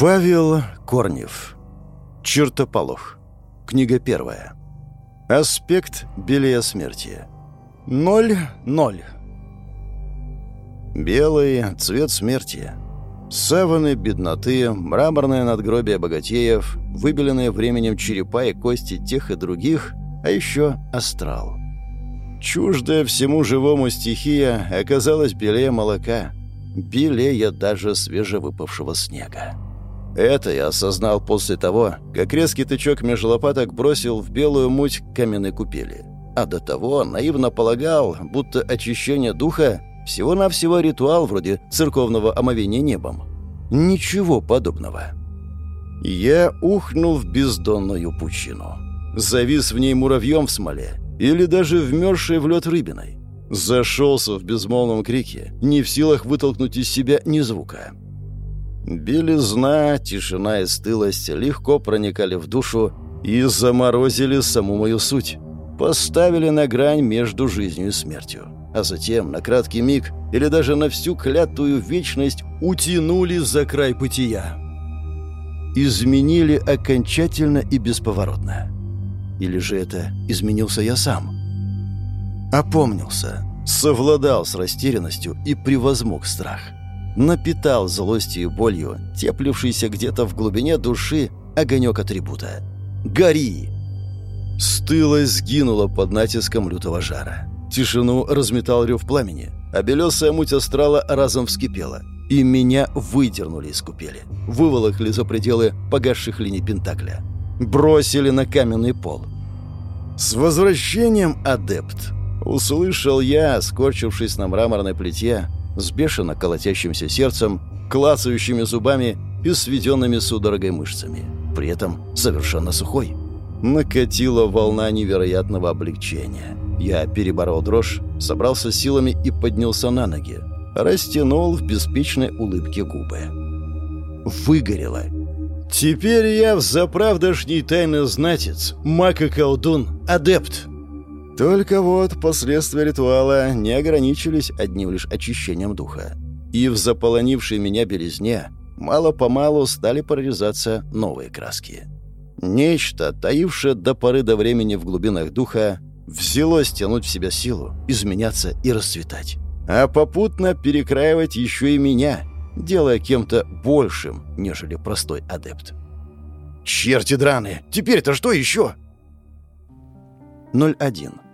Павел Корнев. Чертополох. Книга первая. Аспект белее смерти. Ноль-ноль. Белый — цвет смерти. Саваны бедноты, мраморное надгробие богатеев, выбеленные временем черепа и кости тех и других, а еще астрал. Чуждая всему живому стихия оказалась белее молока, белее даже свежевыпавшего снега. Это я осознал после того, как резкий тычок меж лопаток бросил в белую муть каменной купели. А до того наивно полагал, будто очищение духа всего-навсего ритуал вроде церковного омовения небом. Ничего подобного. Я ухнул в бездонную пучину. Завис в ней муравьем в смоле или даже вмерзшей в лед рыбиной. Зашелся в безмолвном крике, не в силах вытолкнуть из себя ни звука. Белизна, тишина и стылость легко проникали в душу и заморозили саму мою суть. Поставили на грань между жизнью и смертью. А затем, на краткий миг, или даже на всю клятую вечность, утянули за край бытия. Изменили окончательно и бесповоротно. Или же это изменился я сам? Опомнился, совладал с растерянностью и превозмог страх напитал злостью и болью, теплившийся где-то в глубине души огонек атрибута. «Гори!» Стылость сгинула под натиском лютого жара. Тишину разметал рев пламени, а белесая муть астрала разом вскипела, и меня выдернули из купели, выволокли за пределы погасших линий Пентакля, бросили на каменный пол. «С возвращением, адепт!» Услышал я, скорчившись на мраморной плите, с бешено колотящимся сердцем, клацающими зубами и сведенными судорогой мышцами, при этом совершенно сухой. Накатила волна невероятного облегчения. Я переборол дрожь, собрался силами и поднялся на ноги. Растянул в беспечной улыбке губы. Выгорело. Теперь я в заправдошний тайный знатец, маг и колдун, адепт. Только вот последствия ритуала не ограничились одним лишь очищением духа. И в заполонившей меня белизне мало-помалу стали прорезаться новые краски. Нечто, таившее до поры до времени в глубинах духа, взялось тянуть в себя силу, изменяться и расцветать. А попутно перекраивать еще и меня, делая кем-то большим, нежели простой адепт. «Черти драные! Теперь-то что еще?» 01.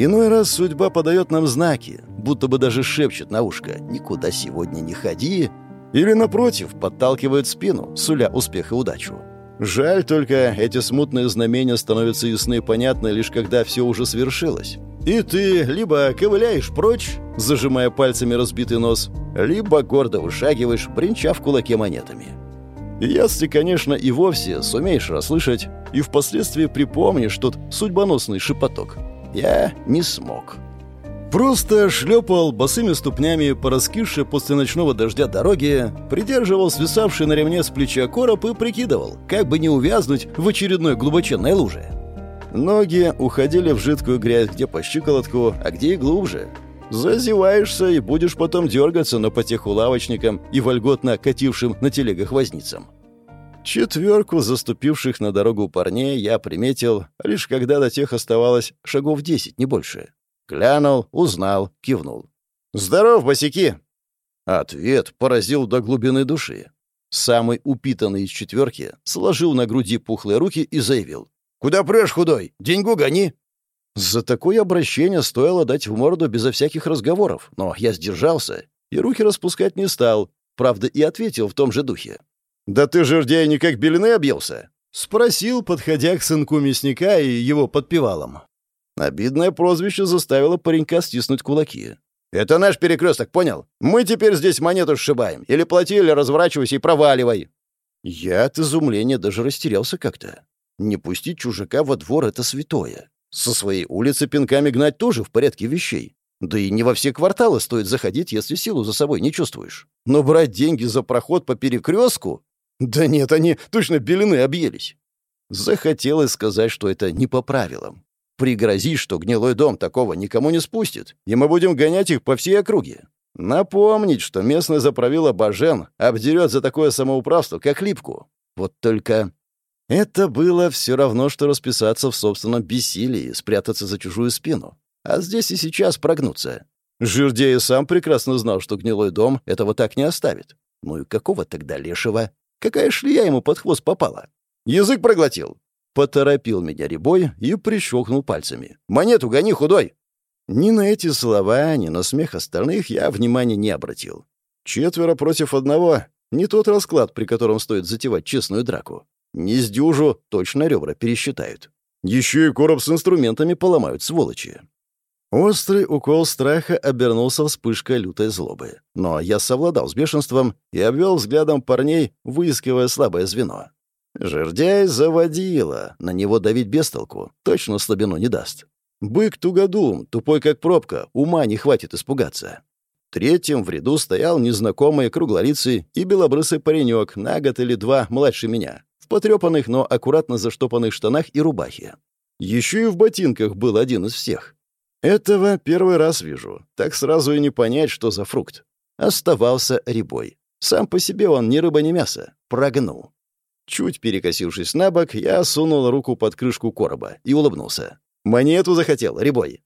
Иной раз судьба подает нам знаки, будто бы даже шепчет на ушко «никуда сегодня не ходи», или, напротив, подталкивает спину, суля успех и удачу. Жаль только, эти смутные знамения становятся ясны и понятны лишь когда все уже свершилось. И ты либо ковыляешь прочь, зажимая пальцами разбитый нос, либо гордо вышагиваешь, бренча в кулаке монетами. Если, конечно, и вовсе сумеешь расслышать и впоследствии припомнишь тот судьбоносный шепоток – я не смог. Просто шлепал босыми ступнями по раскисшей после ночного дождя дороге, придерживал свисавший на ремне с плеча короб и прикидывал, как бы не увязнуть в очередной глубоченной луже. Ноги уходили в жидкую грязь где по щиколотку, а где и глубже. Зазеваешься и будешь потом дергаться на потеху лавочникам и вольготно катившим на телегах возницам. Четверку заступивших на дорогу парней я приметил, лишь когда до тех оставалось шагов десять, не больше. Глянул, узнал, кивнул. «Здоров, босики!» Ответ поразил до глубины души. Самый упитанный из четверки сложил на груди пухлые руки и заявил. «Куда прешь, худой? Деньгу гони!» За такое обращение стоило дать в морду безо всяких разговоров, но я сдержался и руки распускать не стал, правда, и ответил в том же духе. «Да ты, жердяй, не как белины объелся?» — спросил, подходя к сынку мясника и его подпевалам. Обидное прозвище заставило паренька стиснуть кулаки. «Это наш перекресток, понял? Мы теперь здесь монету сшибаем. Или плати, или разворачивайся и проваливай». Я от изумления даже растерялся как-то. Не пустить чужака во двор — это святое. Со своей улицы пинками гнать тоже в порядке вещей. Да и не во все кварталы стоит заходить, если силу за собой не чувствуешь. Но брать деньги за проход по перекрестку да нет, они точно белины объелись. Захотелось сказать, что это не по правилам. Пригрозить, что гнилой дом такого никому не спустит, и мы будем гонять их по всей округе. Напомнить, что местный заправила Бажен обдерет за такое самоуправство, как липку. Вот только... Это было все равно, что расписаться в собственном бессилии, спрятаться за чужую спину. А здесь и сейчас прогнуться. Жирдей сам прекрасно знал, что гнилой дом этого так не оставит. Ну и какого тогда лешего? Какая шлея ему под хвост попала? Язык проглотил. Поторопил меня ребой и прищелкнул пальцами. «Монету гони, худой!» Ни на эти слова, ни на смех остальных я внимания не обратил. Четверо против одного — не тот расклад, при котором стоит затевать честную драку. Не с дюжу точно ребра пересчитают. Еще и короб с инструментами поломают, сволочи. Острый укол страха обернулся вспышкой лютой злобы. Но я совладал с бешенством и обвел взглядом парней, выискивая слабое звено. Жердяй заводила, на него давить без толку, точно слабину не даст. Бык тугодум, тупой как пробка, ума не хватит испугаться. Третьим в ряду стоял незнакомый круглолицый и белобрысый паренек, на год или два младше меня, в потрепанных, но аккуратно заштопанных штанах и рубахе. Еще и в ботинках был один из всех. Этого первый раз вижу, так сразу и не понять, что за фрукт. Оставался рябой. Сам по себе он ни рыба, ни мясо. Прогнул. Чуть перекосившись на бок, я сунул руку под крышку короба и улыбнулся. Монету захотел, ребой.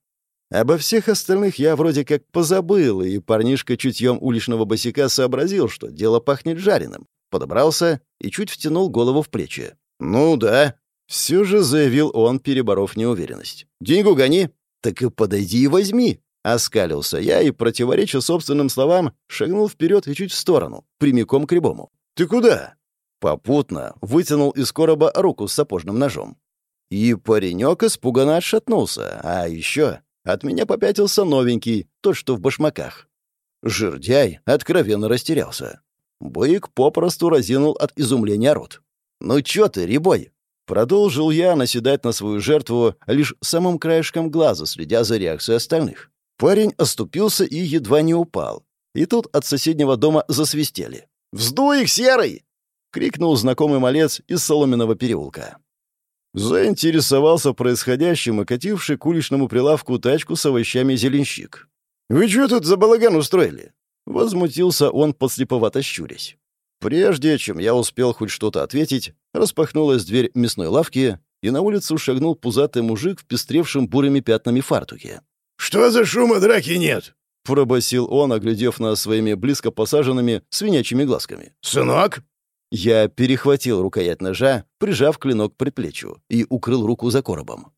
Обо всех остальных я вроде как позабыл, и парнишка чутьем уличного босика сообразил, что дело пахнет жареным. Подобрался и чуть втянул голову в плечи. «Ну да», — все же заявил он, переборов неуверенность. «Деньгу гони». «Так и подойди и возьми», — оскалился я и, противореча собственным словам, шагнул вперед и чуть в сторону, прямиком к рябому. «Ты куда?» Попутно вытянул из короба руку с сапожным ножом. И паренек испуганно отшатнулся, а еще от меня попятился новенький, тот, что в башмаках. Жирдяй откровенно растерялся. Бык попросту разинул от изумления рот. «Ну чё ты, ребой?» Продолжил я наседать на свою жертву лишь самым краешком глаза, следя за реакцией остальных. Парень оступился и едва не упал. И тут от соседнего дома засвистели. «Вздуй их, серый!» — крикнул знакомый малец из соломенного переулка. Заинтересовался происходящим и кативший к уличному прилавку тачку с овощами зеленщик. «Вы что тут за балаган устроили?» Возмутился он, подслеповато щурясь. Прежде чем я успел хоть что-то ответить, распахнулась дверь мясной лавки, и на улицу шагнул пузатый мужик в пестревшем бурыми пятнами фартуке. «Что за шума драки нет?» — пробасил он, оглядев нас своими близко посаженными свинячьими глазками. «Сынок?» Я перехватил рукоять ножа, прижав клинок к предплечью, и укрыл руку за коробом.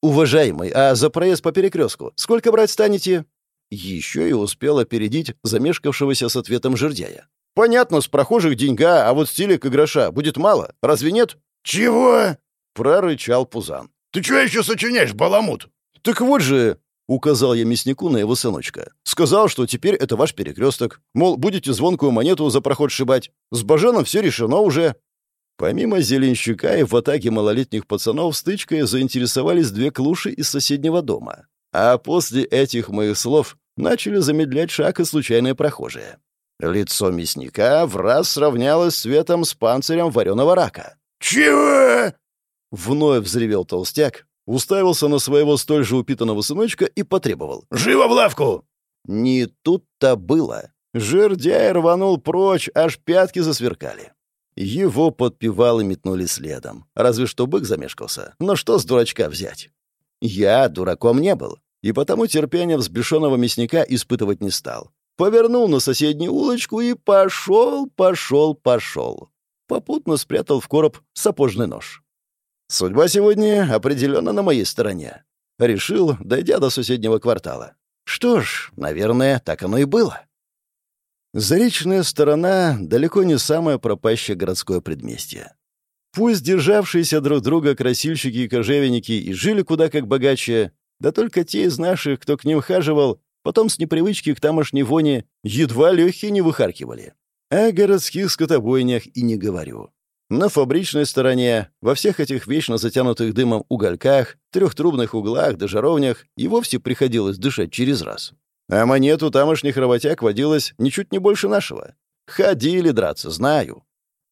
«Уважаемый, а за проезд по перекрестку сколько брать станете?» Еще и успел опередить замешкавшегося с ответом жердяя. «Понятно, с прохожих деньга, а вот стилек и гроша будет мало. Разве нет?» «Чего?» — прорычал Пузан. «Ты что еще сочиняешь, баламут?» «Так вот же...» — указал я мяснику на его сыночка. «Сказал, что теперь это ваш перекресток. Мол, будете звонкую монету за проход шибать. С Баженом все решено уже». Помимо зеленщика и в атаке малолетних пацанов стычкой заинтересовались две клуши из соседнего дома. А после этих моих слов начали замедлять шаг и случайные прохожие. Лицо мясника в раз сравнялось цветом с панцирем вареного рака. «Чего?» Вновь взревел толстяк, уставился на своего столь же упитанного сыночка и потребовал. «Живо в лавку!» Не тут-то было. Жердяй рванул прочь, аж пятки засверкали. Его подпевалы метнули следом. Разве что бык замешкался. Но что с дурачка взять? Я дураком не был, и потому терпения взбешенного мясника испытывать не стал. Повернул на соседнюю улочку и пошел, пошел, пошел. Попутно спрятал в короб сапожный нож. Судьба сегодня определенно на моей стороне. Решил, дойдя до соседнего квартала. Что ж, наверное, так оно и было. Заречная сторона — далеко не самое пропащее городское предместье. Пусть державшиеся друг друга красильщики и кожевенники и жили куда как богаче, да только те из наших, кто к ним хаживал, потом с непривычки к тамошней воне едва легкие не выхаркивали. О городских скотобойнях и не говорю. На фабричной стороне, во всех этих вечно затянутых дымом угольках, трехтрубных углах да жаровнях и вовсе приходилось дышать через раз. А монету тамошних работяг водилось ничуть не больше нашего. Ходили драться, знаю.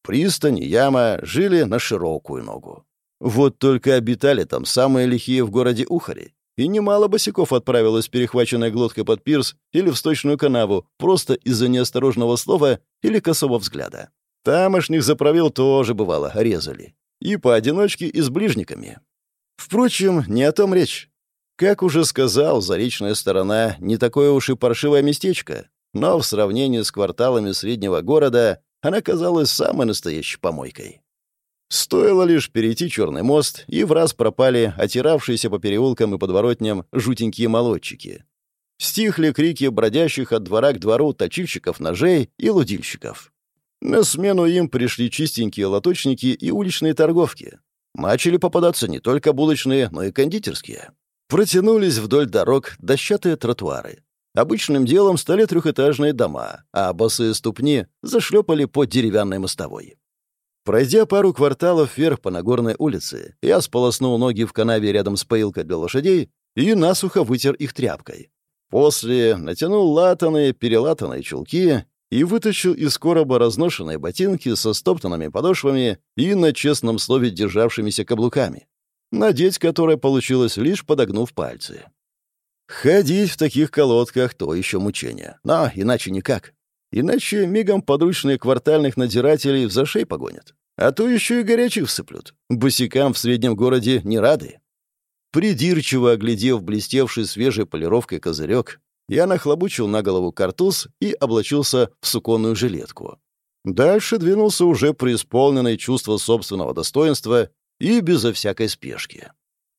Пристань и яма жили на широкую ногу. Вот только обитали там самые лихие в городе Ухари. И немало босиков отправилось перехваченной глоткой под пирс или в сточную канаву просто из-за неосторожного слова или косого взгляда. Тамошних заправил тоже, бывало, резали. И поодиночке, и с ближниками. Впрочем, не о том речь. Как уже сказал, заречная сторона не такое уж и паршивое местечко, но в сравнении с кварталами среднего города она казалась самой настоящей помойкой. Стоило лишь перейти Черный мост, и в раз пропали отиравшиеся по переулкам и подворотням жутенькие молодчики. Стихли крики бродящих от двора к двору точильщиков ножей и лудильщиков. На смену им пришли чистенькие лоточники и уличные торговки. Начали попадаться не только булочные, но и кондитерские. Протянулись вдоль дорог дощатые тротуары. Обычным делом стали трехэтажные дома, а босые ступни зашлепали по деревянной мостовой. Пройдя пару кварталов вверх по Нагорной улице, я сполоснул ноги в канаве рядом с поилкой для лошадей и насухо вытер их тряпкой. После натянул латаные, перелатанные чулки и вытащил из короба разношенные ботинки со стоптанными подошвами и на честном слове державшимися каблуками, надеть которые получилось лишь подогнув пальцы. Ходить в таких колодках — то еще мучение, но иначе никак. Иначе мигом подручные квартальных надзирателей в зашей погонят. А то еще и горячих всыплют. Босикам в среднем городе не рады. Придирчиво оглядев блестевший свежей полировкой козырек, я нахлобучил на голову картуз и облачился в суконную жилетку. Дальше двинулся уже преисполненный чувство собственного достоинства и безо всякой спешки.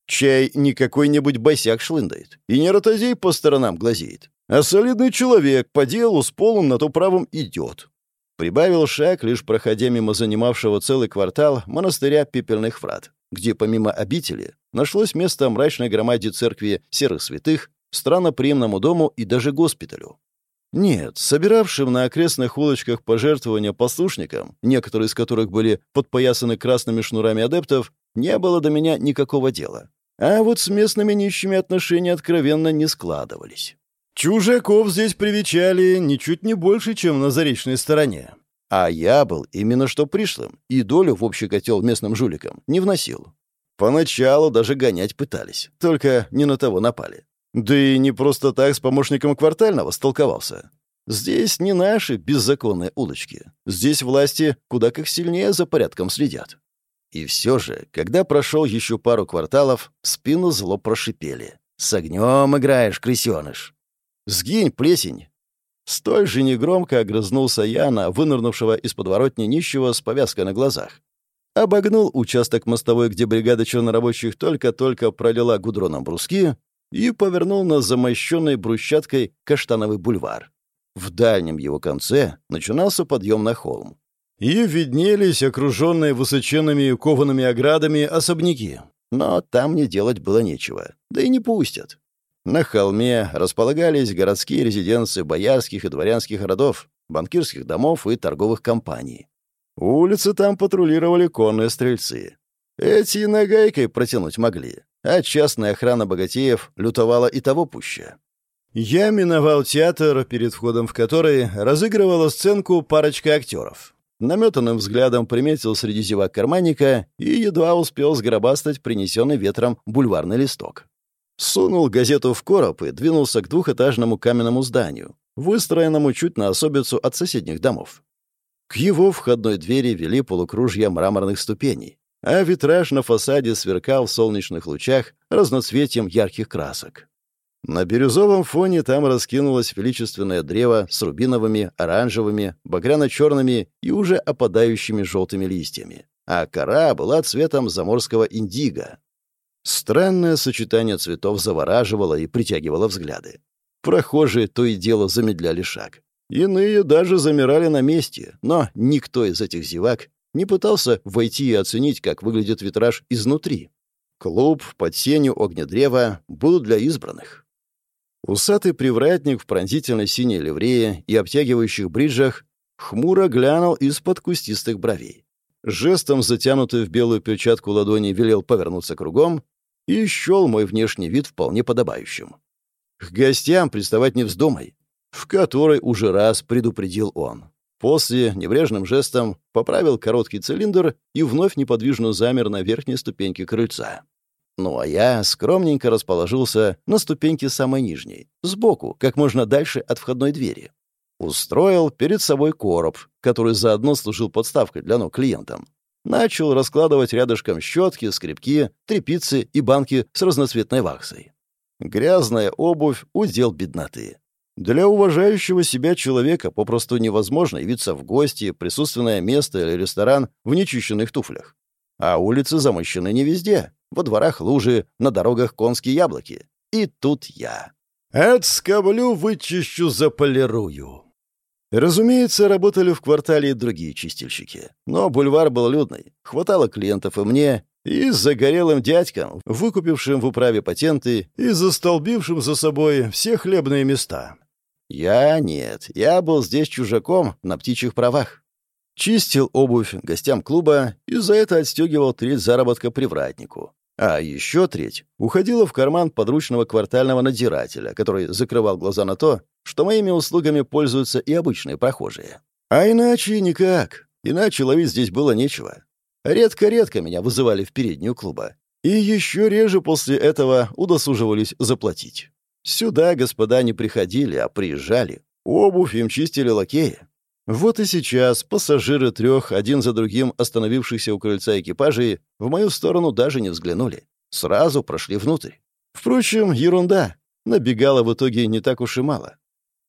Чай не какой-нибудь босяк шлындает, и не ротозей по сторонам глазеет, а солидный человек по делу с полом на то правом идет. Прибавил шаг, лишь проходя мимо занимавшего целый квартал монастыря пепельных врат, где помимо обители нашлось место мрачной громаде церкви серых святых, странноприемному дому и даже госпиталю. Нет, собиравшим на окрестных улочках пожертвования послушникам, некоторые из которых были подпоясаны красными шнурами адептов, не было до меня никакого дела. А вот с местными нищими отношения откровенно не складывались. Чужаков здесь привечали ничуть не больше, чем на заречной стороне. А я был именно что пришлым, и долю в общий котел местным жуликам не вносил. Поначалу даже гонять пытались, только не на того напали. Да и не просто так с помощником квартального столковался. Здесь не наши беззаконные улочки. Здесь власти куда как сильнее за порядком следят. И все же, когда прошел еще пару кварталов, спину зло прошипели. «С огнем играешь, крысеныш!» «Сгинь, плесень!» Столь же негромко огрызнулся я на вынырнувшего из подворотни нищего с повязкой на глазах. Обогнул участок мостовой, где бригада чернорабочих только-только пролила гудроном бруски, и повернул на замощенной брусчаткой каштановый бульвар. В дальнем его конце начинался подъем на холм. И виднелись окруженные высоченными коваными оградами особняки. Но там мне делать было нечего. Да и не пустят. На холме располагались городские резиденции боярских и дворянских родов, банкирских домов и торговых компаний. Улицы там патрулировали конные стрельцы. Эти нагайкой протянуть могли, а частная охрана богатеев лютовала и того пуще. Я миновал театр, перед входом в который разыгрывала сценку парочка актеров. Наметанным взглядом приметил среди зевак карманника и едва успел сгробастать принесенный ветром бульварный листок. Сунул газету в короб и двинулся к двухэтажному каменному зданию, выстроенному чуть на особицу от соседних домов. К его входной двери вели полукружья мраморных ступеней, а витраж на фасаде сверкал в солнечных лучах разноцветием ярких красок. На бирюзовом фоне там раскинулось величественное древо с рубиновыми, оранжевыми, багряно-черными и уже опадающими желтыми листьями, а кора была цветом заморского индиго. Странное сочетание цветов завораживало и притягивало взгляды. Прохожие то и дело замедляли шаг. Иные даже замирали на месте, но никто из этих зевак не пытался войти и оценить, как выглядит витраж изнутри. Клуб под сенью огнедрева был для избранных. Усатый привратник в пронзительной синей ливрее и обтягивающих бриджах хмуро глянул из-под кустистых бровей. Жестом, затянутый в белую перчатку ладони, велел повернуться кругом и счел мой внешний вид вполне подобающим. К гостям приставать не вздумай, в который уже раз предупредил он. После небрежным жестом поправил короткий цилиндр и вновь неподвижно замер на верхней ступеньке крыльца. Ну а я скромненько расположился на ступеньке самой нижней, сбоку, как можно дальше от входной двери. Устроил перед собой короб, который заодно служил подставкой для ног клиентам. Начал раскладывать рядышком щетки, скребки, тряпицы и банки с разноцветной ваксой. Грязная обувь — удел бедноты. Для уважающего себя человека попросту невозможно явиться в гости, присутственное место или ресторан в нечищенных туфлях. А улицы замощены не везде. Во дворах лужи, на дорогах конские яблоки. И тут я. Отскоблю, вычищу, заполирую. Разумеется, работали в квартале и другие чистильщики. Но бульвар был людный. Хватало клиентов и мне, и загорелым дядькам, выкупившим в управе патенты и застолбившим за собой все хлебные места. Я нет, я был здесь чужаком на птичьих правах. Чистил обувь гостям клуба и за это отстегивал треть заработка привратнику. А еще треть уходила в карман подручного квартального надзирателя, который закрывал глаза на то, что моими услугами пользуются и обычные прохожие. А иначе никак. Иначе ловить здесь было нечего. Редко-редко меня вызывали в переднюю клуба. И еще реже после этого удосуживались заплатить. Сюда господа не приходили, а приезжали. Обувь им чистили лакеи. Вот и сейчас пассажиры трех, один за другим остановившихся у крыльца экипажей, в мою сторону даже не взглянули. Сразу прошли внутрь. Впрочем, ерунда. Набегало в итоге не так уж и мало.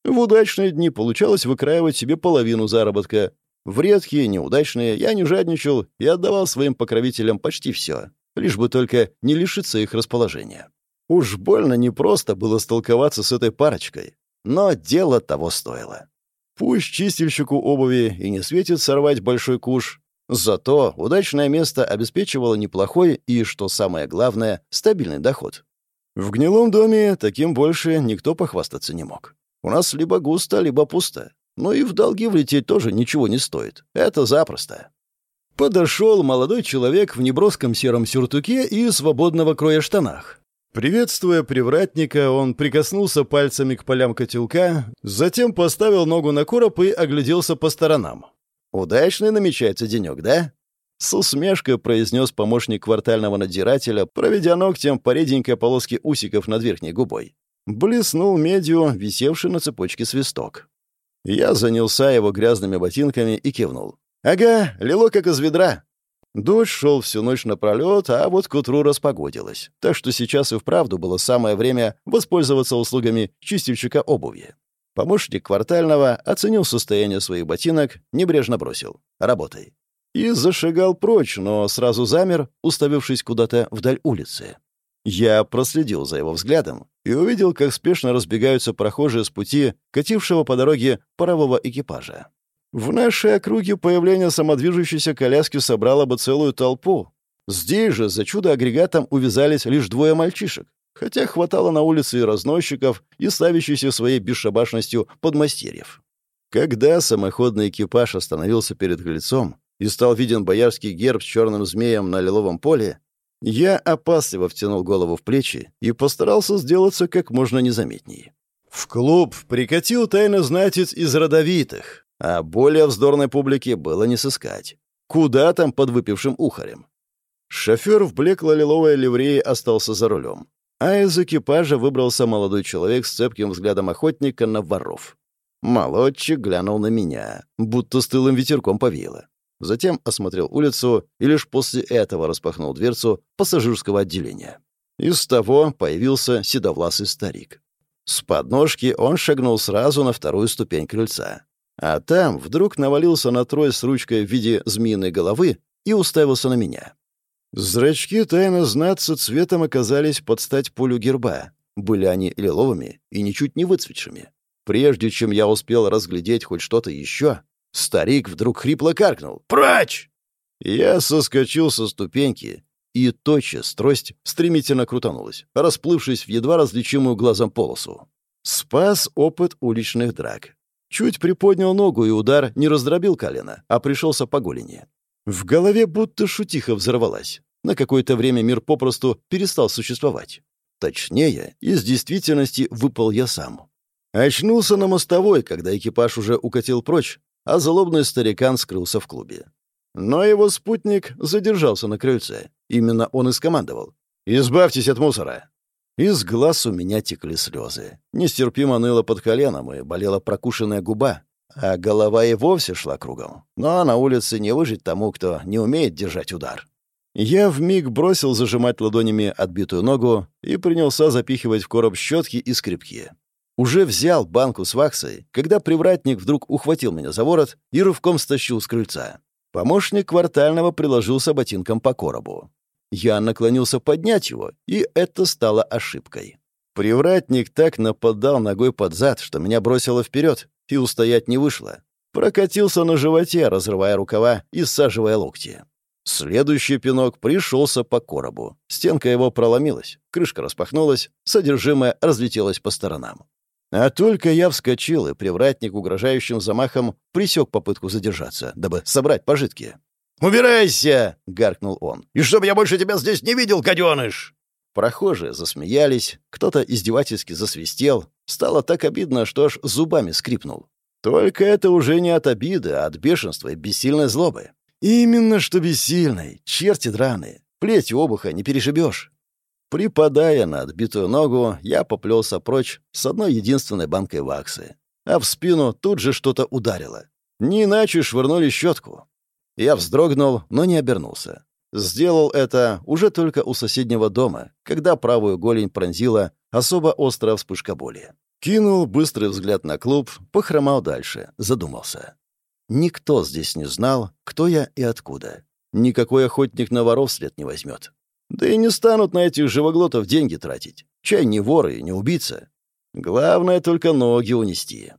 В удачные дни получалось выкраивать себе половину заработка. В редкие, неудачные я не жадничал и отдавал своим покровителям почти все, лишь бы только не лишиться их расположения. Уж больно непросто было столковаться с этой парочкой, но дело того стоило. Пусть чистильщику обуви и не светит сорвать большой куш, зато удачное место обеспечивало неплохой и, что самое главное, стабильный доход. В гнилом доме таким больше никто похвастаться не мог. У нас либо густо, либо пусто. Но и в долги влететь тоже ничего не стоит. Это запросто. Подошел молодой человек в неброском сером сюртуке и свободного кроя штанах. Приветствуя привратника, он прикоснулся пальцами к полям котелка, затем поставил ногу на короб и огляделся по сторонам. «Удачный намечается денек, да?» С усмешкой произнес помощник квартального надзирателя, проведя ногтем по реденькой полоске усиков над верхней губой. Блеснул медью, висевший на цепочке свисток. Я занялся его грязными ботинками и кивнул. «Ага, лило как из ведра. Дождь шел всю ночь напролет, а вот к утру распогодилось. Так что сейчас и вправду было самое время воспользоваться услугами чистильщика обуви. Помощник квартального оценил состояние своих ботинок, небрежно бросил. «Работай». И зашагал прочь, но сразу замер, уставившись куда-то вдаль улицы. Я проследил за его взглядом и увидел, как спешно разбегаются прохожие с пути катившего по дороге парового экипажа. В нашей округе появление самодвижущейся коляски собрало бы целую толпу. Здесь же за чудо-агрегатом увязались лишь двое мальчишек, хотя хватало на улице и разносчиков, и славящихся своей бесшабашностью подмастерьев. Когда самоходный экипаж остановился перед крыльцом и стал виден боярский герб с черным змеем на лиловом поле, я опасливо втянул голову в плечи и постарался сделаться как можно незаметнее. В клуб прикатил тайно знатец из родовитых, а более вздорной публике было не сыскать. Куда там под выпившим ухарем? Шофер в блекло-лиловой ливреи остался за рулем. А из экипажа выбрался молодой человек с цепким взглядом охотника на воров. Молодчик глянул на меня, будто стылым ветерком повеяло. Затем осмотрел улицу и лишь после этого распахнул дверцу пассажирского отделения. Из того появился седовласый старик. С подножки он шагнул сразу на вторую ступень крыльца. А там вдруг навалился на трой с ручкой в виде змеиной головы и уставился на меня. Зрачки тайно знаться цветом оказались под стать полю герба. Были они лиловыми и ничуть не выцветшими. Прежде чем я успел разглядеть хоть что-то еще, старик вдруг хрипло каркнул. «Прочь!» Я соскочил со ступеньки, и тотчас трость стремительно крутанулась, расплывшись в едва различимую глазом полосу. Спас опыт уличных драк. Чуть приподнял ногу, и удар не раздробил колено, а пришелся по голени. В голове будто шутиха взорвалась. На какое-то время мир попросту перестал существовать. Точнее, из действительности выпал я сам. Очнулся на мостовой, когда экипаж уже укатил прочь, а злобный старикан скрылся в клубе. Но его спутник задержался на крыльце. Именно он и скомандовал. «Избавьтесь от мусора!» Из глаз у меня текли слезы. Нестерпимо ныло под коленом и болела прокушенная губа, а голова и вовсе шла кругом. Но на улице не выжить тому, кто не умеет держать удар. Я вмиг бросил зажимать ладонями отбитую ногу и принялся запихивать в короб щетки и скрипки. Уже взял банку с ваксой, когда привратник вдруг ухватил меня за ворот и рывком стащил с крыльца. Помощник квартального приложился ботинком по коробу. Я наклонился поднять его, и это стало ошибкой. Привратник так нападал ногой под зад, что меня бросило вперед, и устоять не вышло. Прокатился на животе, разрывая рукава и саживая локти. Следующий пинок пришелся по коробу. Стенка его проломилась, крышка распахнулась, содержимое разлетелось по сторонам. А только я вскочил, и привратник угрожающим замахом присек попытку задержаться, дабы собрать пожитки. «Убирайся!» — гаркнул он. «И чтоб я больше тебя здесь не видел, гаденыш!» Прохожие засмеялись, кто-то издевательски засвистел. Стало так обидно, что аж зубами скрипнул. Только это уже не от обиды, а от бешенства и бессильной злобы. Именно что бессильной, черти драные. Плетью обуха не перешибешь. Припадая на отбитую ногу, я поплелся прочь с одной единственной банкой ваксы. А в спину тут же что-то ударило. Не иначе швырнули щетку. Я вздрогнул, но не обернулся. Сделал это уже только у соседнего дома, когда правую голень пронзила особо острая вспышка боли. Кинул быстрый взгляд на клуб, похромал дальше, задумался. Никто здесь не знал, кто я и откуда. Никакой охотник на воров след не возьмет. Да и не станут на этих живоглотов деньги тратить. Чай не воры не убийца. Главное только ноги унести.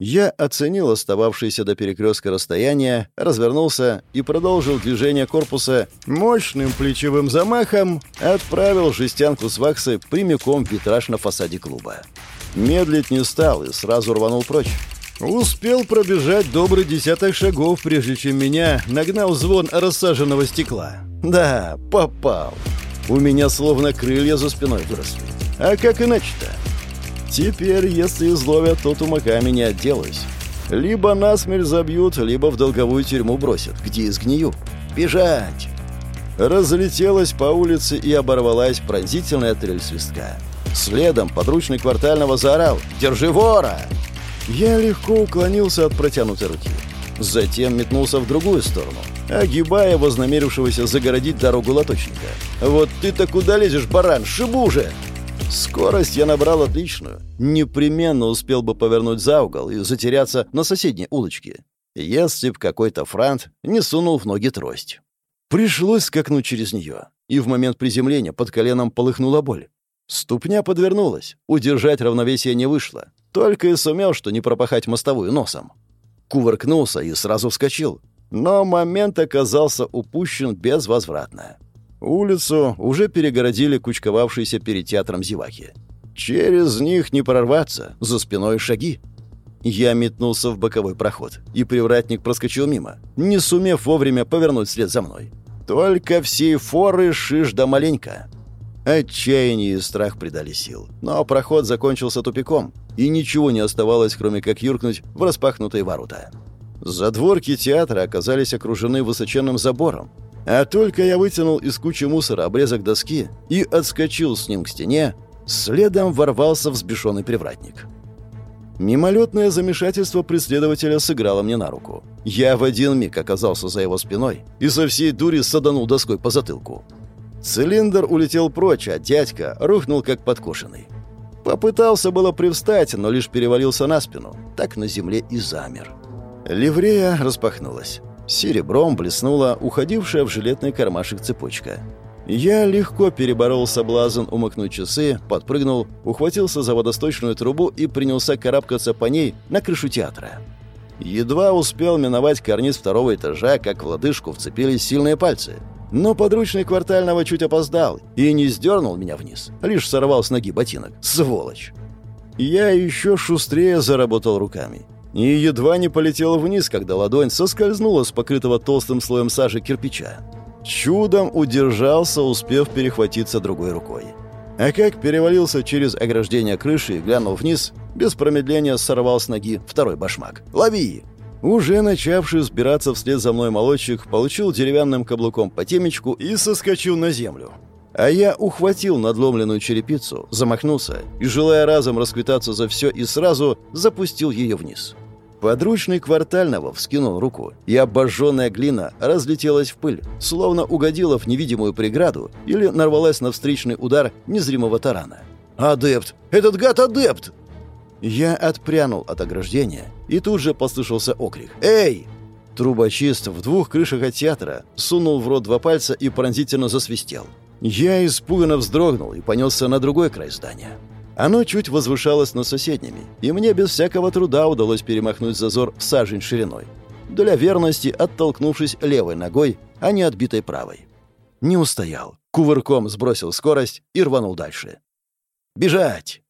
Я оценил остававшееся до перекрестка расстояние, развернулся и продолжил движение корпуса мощным плечевым замахом, отправил жестянку с ваксой прямиком в витраж на фасаде клуба. Медлить не стал и сразу рванул прочь. Успел пробежать добрый десяток шагов, прежде чем меня нагнал звон рассаженного стекла. Да, попал. У меня словно крылья за спиной выросли. А как иначе-то? Теперь, если изловят, то тумаками не отделаюсь. Либо насмерть забьют, либо в долговую тюрьму бросят, где изгнию. Бежать! Разлетелась по улице и оборвалась пронзительная трель свистка. Следом подручный квартального заорал «Держи вора!» Я легко уклонился от протянутой руки. Затем метнулся в другую сторону, огибая вознамерившегося загородить дорогу лоточника. «Вот ты-то куда лезешь, баран? Шибу же!» Скорость я набрал отличную. Непременно успел бы повернуть за угол и затеряться на соседней улочке, если б какой-то франт не сунул в ноги трость. Пришлось скакнуть через нее, и в момент приземления под коленом полыхнула боль. Ступня подвернулась, удержать равновесие не вышло. Только и сумел, что не пропахать мостовую носом. Кувыркнулся и сразу вскочил. Но момент оказался упущен безвозвратно. Улицу уже перегородили кучковавшиеся перед театром зеваки. Через них не прорваться, за спиной шаги. Я метнулся в боковой проход, и привратник проскочил мимо, не сумев вовремя повернуть вслед за мной. Только всей форы шиш да маленько. Отчаяние и страх придали сил. Но проход закончился тупиком, и ничего не оставалось, кроме как юркнуть в распахнутые ворота. Задворки театра оказались окружены высоченным забором, а только я вытянул из кучи мусора обрезок доски и отскочил с ним к стене, следом ворвался взбешенный привратник. Мимолетное замешательство преследователя сыграло мне на руку. Я в один миг оказался за его спиной и со всей дури саданул доской по затылку. Цилиндр улетел прочь, а дядька рухнул как подкошенный. Попытался было привстать, но лишь перевалился на спину. Так на земле и замер. Ливрея распахнулась. Серебром блеснула уходившая в жилетный кармашек цепочка. Я легко переборол соблазн умыкнуть часы, подпрыгнул, ухватился за водосточную трубу и принялся карабкаться по ней на крышу театра. Едва успел миновать карниз второго этажа, как в лодыжку вцепились сильные пальцы. Но подручный квартального чуть опоздал и не сдернул меня вниз, лишь сорвал с ноги ботинок. Сволочь! Я еще шустрее заработал руками и едва не полетел вниз, когда ладонь соскользнула с покрытого толстым слоем сажи кирпича. Чудом удержался, успев перехватиться другой рукой. А как перевалился через ограждение крыши и глянул вниз, без промедления сорвал с ноги второй башмак. «Лови!» Уже начавший взбираться вслед за мной молодчик получил деревянным каблуком по темечку и соскочил на землю. А я ухватил надломленную черепицу, замахнулся и, желая разом расквитаться за все и сразу, запустил ее вниз. Подручный квартального вскинул руку, и обожженная глина разлетелась в пыль, словно угодила в невидимую преграду или нарвалась на встречный удар незримого тарана. «Адепт! Этот гад адепт!» Я отпрянул от ограждения, и тут же послышался окрик. «Эй!» Трубочист в двух крышах от театра сунул в рот два пальца и пронзительно засвистел. Я испуганно вздрогнул и понесся на другой край здания. Оно чуть возвышалось над соседними, и мне без всякого труда удалось перемахнуть зазор в сажень шириной. Для верности оттолкнувшись левой ногой, а не отбитой правой. Не устоял. Кувырком сбросил скорость и рванул дальше. «Бежать!»